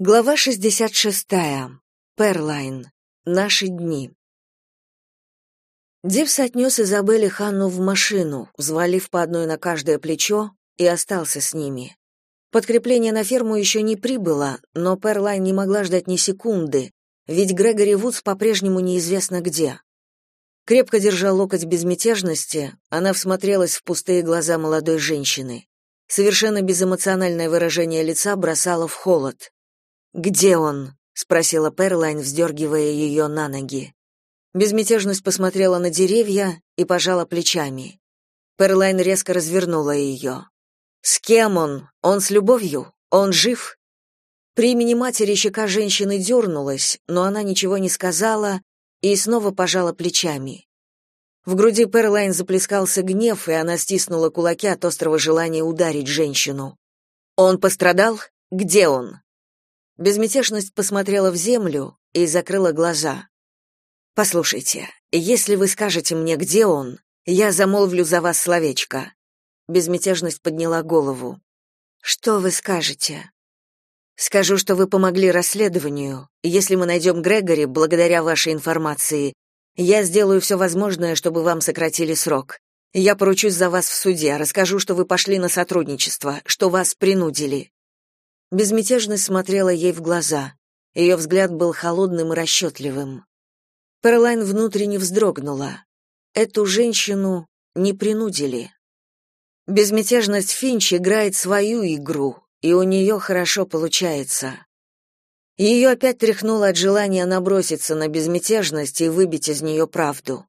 Глава 66. Перлайн. Наши дни. Дивс отнес Изабель и Ханну в машину, взвалив по одной на каждое плечо, и остался с ними. Подкрепление на ферму еще не прибыло, но Перлайн не могла ждать ни секунды, ведь Грегори Вудс по-прежнему неизвестно где. Крепко держа локоть безмятежности, она всмотрелась в пустые глаза молодой женщины. Совершенно безэмоциональное выражение лица бросало в холод. «Где он?» — спросила Перлайн, вздергивая ее на ноги. Безмятежность посмотрела на деревья и пожала плечами. Перлайн резко развернула ее. «С кем он? Он с любовью? Он жив?» При имени матери щека женщины дернулась, но она ничего не сказала и снова пожала плечами. В груди Перлайн заплескался гнев, и она стиснула кулаки от острого желания ударить женщину. «Он пострадал? Где он?» Безмятежность посмотрела в землю и закрыла глаза. Послушайте, если вы скажете мне, где он, я замолвлю за вас словечко. Безмятежность подняла голову. Что вы скажете? Скажу, что вы помогли расследованию. Если мы найдем Грегори, благодаря вашей информации, я сделаю все возможное, чтобы вам сократили срок. Я поручусь за вас в суде, расскажу, что вы пошли на сотрудничество, что вас принудили. Безмятежность смотрела ей в глаза. Ее взгляд был холодным и расчетливым. Перлайн внутренне вздрогнула. Эту женщину не принудили. Безмятежность Финч играет свою игру, и у нее хорошо получается. Ее опять тряхнуло от желания наброситься на безмятежность и выбить из нее правду.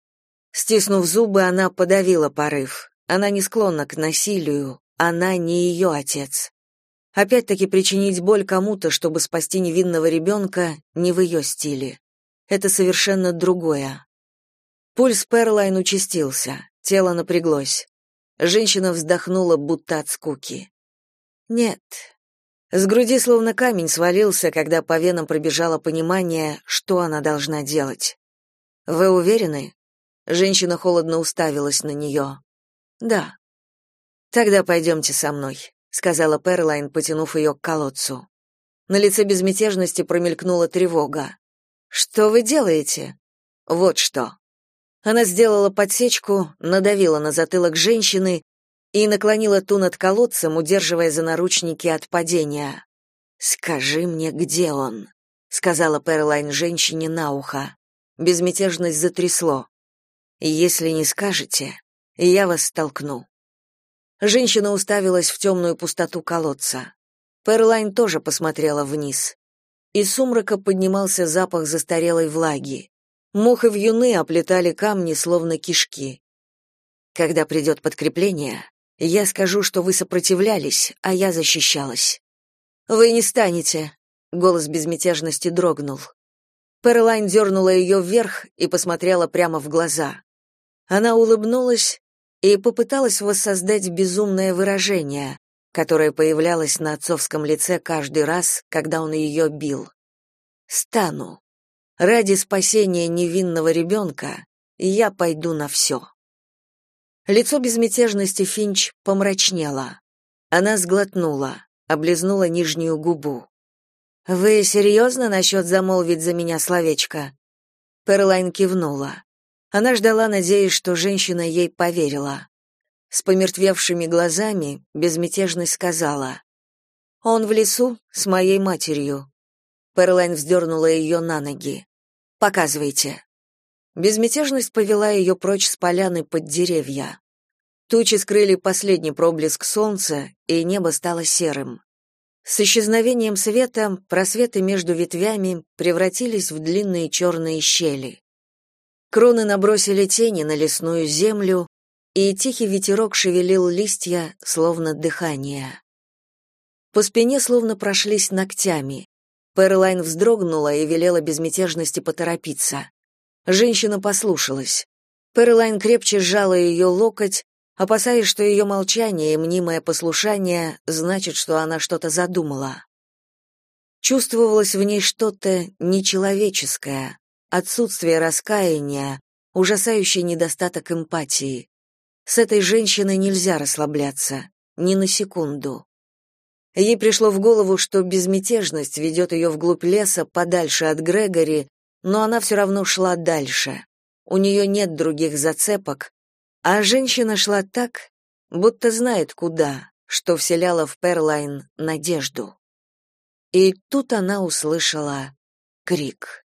Стиснув зубы, она подавила порыв. Она не склонна к насилию, она не ее отец. Опять-таки причинить боль кому-то, чтобы спасти невинного ребенка, не в ее стиле. Это совершенно другое. Пульс Перлайн участился, тело напряглось. Женщина вздохнула, будто от скуки. Нет. С груди словно камень свалился, когда по венам пробежало понимание, что она должна делать. Вы уверены? Женщина холодно уставилась на нее. Да. Тогда пойдемте со мной сказала Перлайн, потянув ее к колодцу. На лице безмятежности промелькнула тревога. Что вы делаете? Вот что. Она сделала подсечку, надавила на затылок женщины и наклонила ту над колодцем, удерживая за наручники от падения. Скажи мне, где он, сказала Перлайн женщине на ухо. Безмятежность затрясло. Если не скажете, я вас столкну. Женщина уставилась в темную пустоту колодца. Перлайн тоже посмотрела вниз. Из сумрака поднимался запах застарелой влаги. Мух и вьюны оплетали камни, словно кишки. Когда придет подкрепление, я скажу, что вы сопротивлялись, а я защищалась. Вы не станете. Голос безмятежности дрогнул. Перлайн дернула ее вверх и посмотрела прямо в глаза. Она улыбнулась, и попыталась воссоздать безумное выражение, которое появлялось на отцовском лице каждый раз, когда он ее бил. «Стану. Ради спасения невинного ребенка я пойду на все». Лицо безмятежности Финч помрачнело. Она сглотнула, облизнула нижнюю губу. «Вы серьезно насчет замолвить за меня словечко?» Перлайн кивнула. Она ждала, надеясь, что женщина ей поверила. С помертвевшими глазами безмятежность сказала: "Он в лесу с моей матерью". Перлайн вздернула ее на ноги. "Показывайте". Безмятежность повела ее прочь с поляны под деревья. Тучи скрыли последний проблеск солнца, и небо стало серым. С исчезновением света просветы между ветвями превратились в длинные черные щели. Кроны набросили тени на лесную землю, и тихий ветерок шевелил листья, словно дыхание. По спине словно прошлись ногтями. Перлайн вздрогнула и велела безмятежности поторопиться. Женщина послушалась. Перлайн крепче сжала ее локоть, опасаясь, что ее молчание и мнимое послушание значит, что она что-то задумала. Чувствовалось в ней что-то нечеловеческое, отсутствие раскаяния, ужасающий недостаток эмпатии. С этой женщиной нельзя расслабляться, ни на секунду. Ей пришло в голову, что безмятежность ведет ее вглубь леса, подальше от Грегори, но она все равно шла дальше. У нее нет других зацепок, а женщина шла так, будто знает куда, что вселяло в Перлайн надежду. И тут она услышала крик.